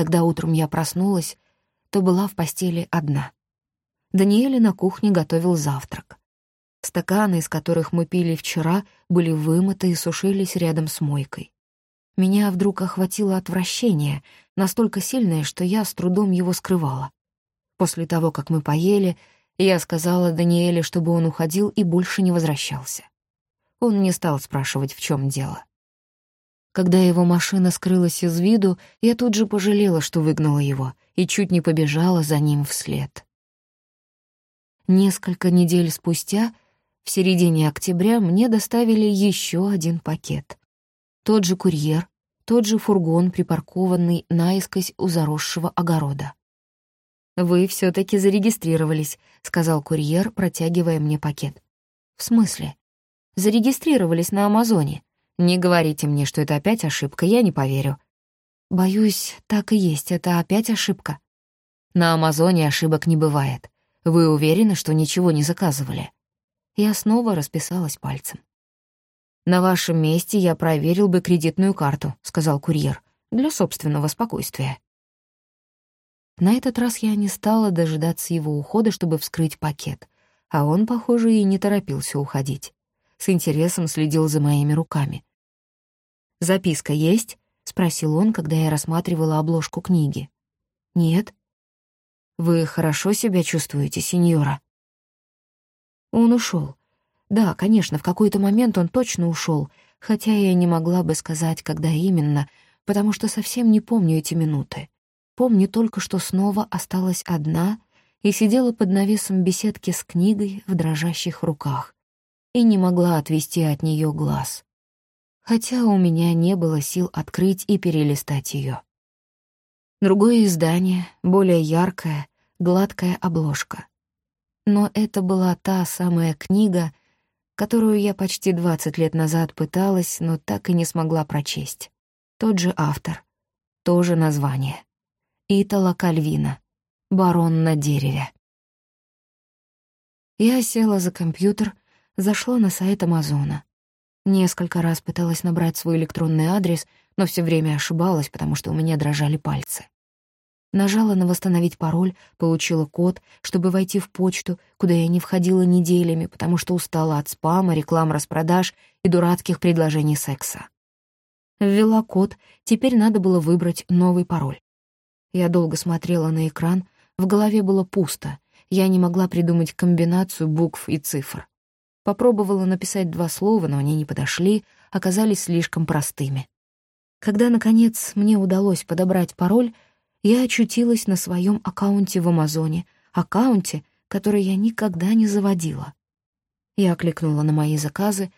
Когда утром я проснулась, то была в постели одна. Даниэль на кухне готовил завтрак. Стаканы, из которых мы пили вчера, были вымыты и сушились рядом с мойкой. Меня вдруг охватило отвращение, настолько сильное, что я с трудом его скрывала. После того, как мы поели, я сказала Даниэле, чтобы он уходил и больше не возвращался. Он не стал спрашивать, в чем дело. Когда его машина скрылась из виду, я тут же пожалела, что выгнала его, и чуть не побежала за ним вслед. Несколько недель спустя, в середине октября, мне доставили еще один пакет. Тот же курьер, тот же фургон, припаркованный наискось у заросшего огорода. «Вы все таки зарегистрировались», — сказал курьер, протягивая мне пакет. «В смысле?» «Зарегистрировались на Амазоне. Не говорите мне, что это опять ошибка, я не поверю». «Боюсь, так и есть, это опять ошибка». «На Амазоне ошибок не бывает. Вы уверены, что ничего не заказывали?» Я снова расписалась пальцем. «На вашем месте я проверил бы кредитную карту», — сказал курьер, «для собственного спокойствия». На этот раз я не стала дожидаться его ухода, чтобы вскрыть пакет, а он, похоже, и не торопился уходить. С интересом следил за моими руками. «Записка есть?» — спросил он, когда я рассматривала обложку книги. «Нет». «Вы хорошо себя чувствуете, сеньора?» Он ушел. Да, конечно, в какой-то момент он точно ушел, хотя я не могла бы сказать, когда именно, потому что совсем не помню эти минуты. Помню только, что снова осталась одна и сидела под навесом беседки с книгой в дрожащих руках и не могла отвести от нее глаз. Хотя у меня не было сил открыть и перелистать ее. Другое издание, более яркое, гладкая обложка. Но это была та самая книга, которую я почти 20 лет назад пыталась, но так и не смогла прочесть. Тот же автор, то же название. Итала Кальвина. «Барон на дереве». Я села за компьютер, зашла на сайт Амазона. Несколько раз пыталась набрать свой электронный адрес, но все время ошибалась, потому что у меня дрожали пальцы. Нажала на «Восстановить пароль», получила код, чтобы войти в почту, куда я не входила неделями, потому что устала от спама, реклам распродаж и дурацких предложений секса. Ввела код, теперь надо было выбрать новый пароль. Я долго смотрела на экран, в голове было пусто, я не могла придумать комбинацию букв и цифр. Попробовала написать два слова, но они не подошли, оказались слишком простыми. Когда, наконец, мне удалось подобрать пароль, я очутилась на своем аккаунте в Амазоне, аккаунте, который я никогда не заводила. Я кликнула на мои заказы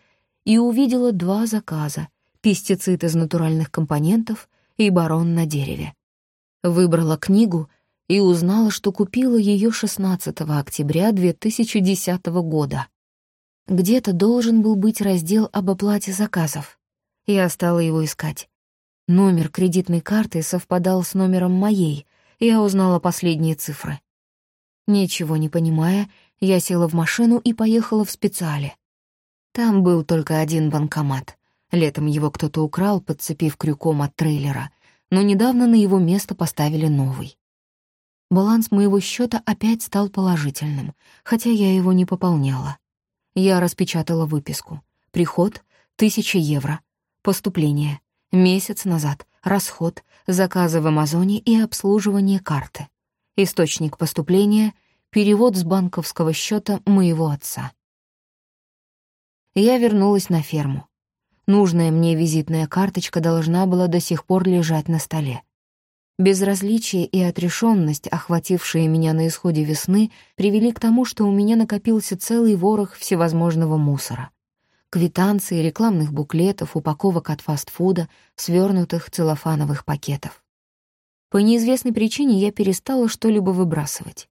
и увидела два заказа — пестицид из натуральных компонентов и барон на дереве. Выбрала книгу и узнала, что купила ее 16 октября 2010 года. Где-то должен был быть раздел об оплате заказов. Я стала его искать. Номер кредитной карты совпадал с номером моей, я узнала последние цифры. Ничего не понимая, я села в машину и поехала в специале. Там был только один банкомат. Летом его кто-то украл, подцепив крюком от трейлера — но недавно на его место поставили новый. Баланс моего счета опять стал положительным, хотя я его не пополняла. Я распечатала выписку. Приход — тысяча евро. Поступление — месяц назад. Расход — заказы в Амазоне и обслуживание карты. Источник поступления — перевод с банковского счета моего отца. Я вернулась на ферму. Нужная мне визитная карточка должна была до сих пор лежать на столе. Безразличие и отрешенность, охватившие меня на исходе весны, привели к тому, что у меня накопился целый ворох всевозможного мусора. Квитанции, рекламных буклетов, упаковок от фастфуда, свернутых целлофановых пакетов. По неизвестной причине я перестала что-либо выбрасывать.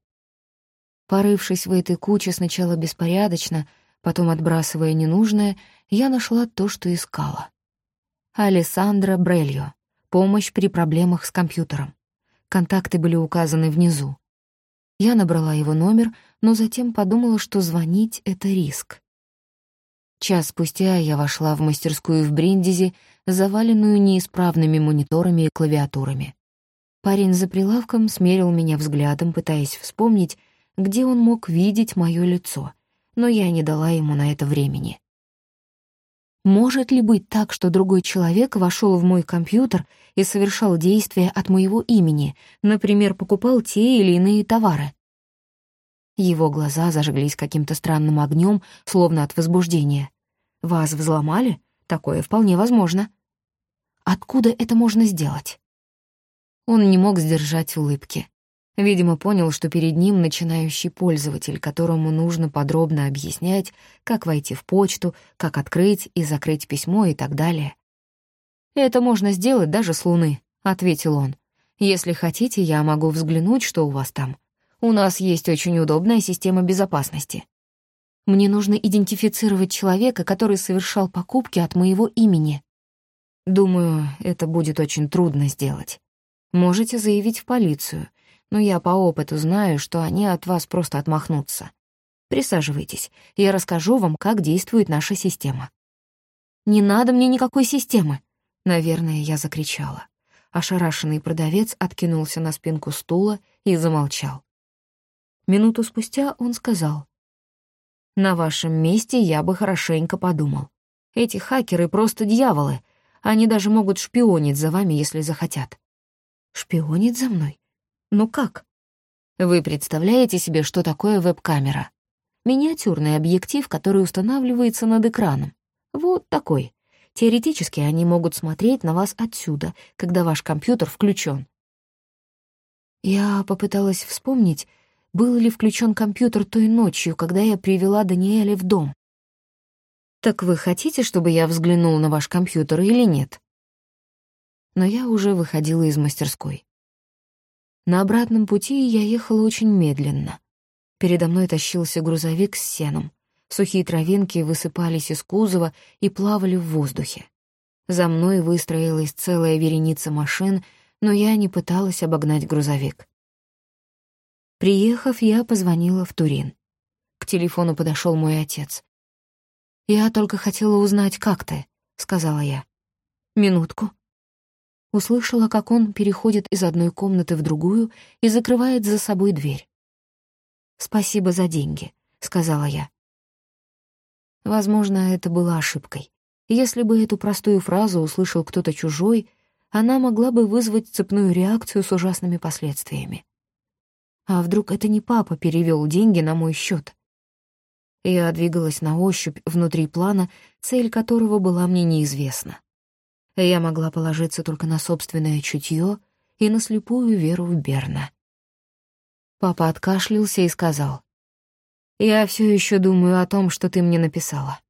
Порывшись в этой куче сначала беспорядочно, потом отбрасывая ненужное, я нашла то, что искала. Алессандро Брельо. Помощь при проблемах с компьютером. Контакты были указаны внизу. Я набрала его номер, но затем подумала, что звонить — это риск. Час спустя я вошла в мастерскую в Бриндизи, заваленную неисправными мониторами и клавиатурами. Парень за прилавком смерил меня взглядом, пытаясь вспомнить, где он мог видеть мое лицо, но я не дала ему на это времени. Может ли быть так, что другой человек вошел в мой компьютер и совершал действия от моего имени, например, покупал те или иные товары? Его глаза зажглись каким-то странным огнем, словно от возбуждения. «Вас взломали? Такое вполне возможно». «Откуда это можно сделать?» Он не мог сдержать улыбки. Видимо, понял, что перед ним начинающий пользователь, которому нужно подробно объяснять, как войти в почту, как открыть и закрыть письмо и так далее. «Это можно сделать даже с Луны», — ответил он. «Если хотите, я могу взглянуть, что у вас там. У нас есть очень удобная система безопасности. Мне нужно идентифицировать человека, который совершал покупки от моего имени. Думаю, это будет очень трудно сделать. Можете заявить в полицию — но я по опыту знаю, что они от вас просто отмахнутся. Присаживайтесь, я расскажу вам, как действует наша система». «Не надо мне никакой системы!» Наверное, я закричала. Ошарашенный продавец откинулся на спинку стула и замолчал. Минуту спустя он сказал. «На вашем месте я бы хорошенько подумал. Эти хакеры просто дьяволы. Они даже могут шпионить за вами, если захотят». «Шпионить за мной? Ну как? Вы представляете себе, что такое веб-камера? Миниатюрный объектив, который устанавливается над экраном. Вот такой. Теоретически они могут смотреть на вас отсюда, когда ваш компьютер включен. Я попыталась вспомнить, был ли включен компьютер той ночью, когда я привела Даниэля в дом. «Так вы хотите, чтобы я взглянул на ваш компьютер или нет?» Но я уже выходила из мастерской. На обратном пути я ехала очень медленно. Передо мной тащился грузовик с сеном. Сухие травинки высыпались из кузова и плавали в воздухе. За мной выстроилась целая вереница машин, но я не пыталась обогнать грузовик. Приехав, я позвонила в Турин. К телефону подошел мой отец. «Я только хотела узнать, как ты», — сказала я. «Минутку», услышала, как он переходит из одной комнаты в другую и закрывает за собой дверь. «Спасибо за деньги», — сказала я. Возможно, это была ошибкой. Если бы эту простую фразу услышал кто-то чужой, она могла бы вызвать цепную реакцию с ужасными последствиями. А вдруг это не папа перевел деньги на мой счет? Я двигалась на ощупь внутри плана, цель которого была мне неизвестна. Я могла положиться только на собственное чутье и на слепую веру в Берна. Папа откашлялся и сказал, «Я все еще думаю о том, что ты мне написала.